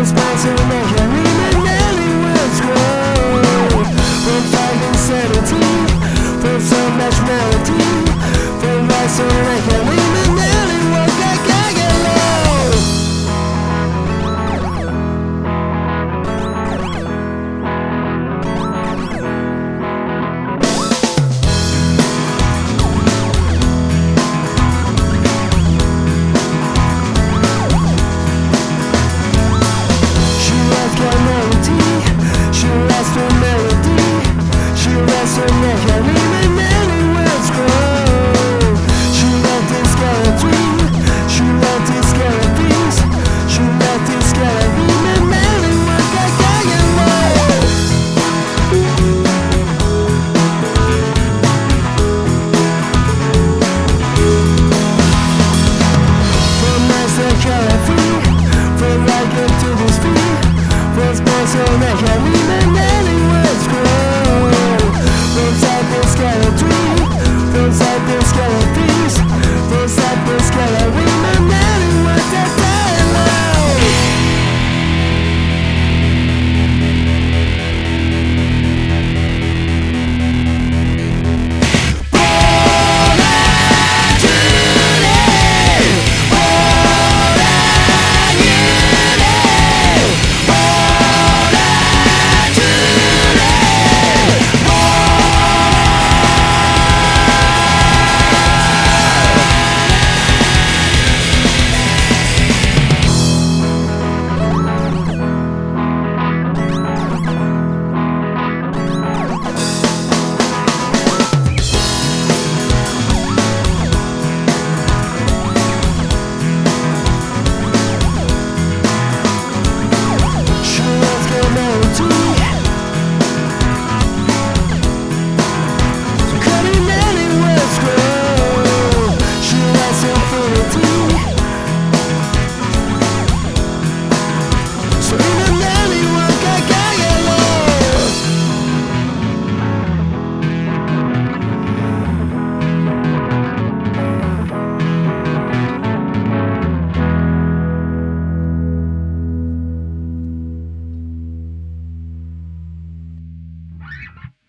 transparency measure you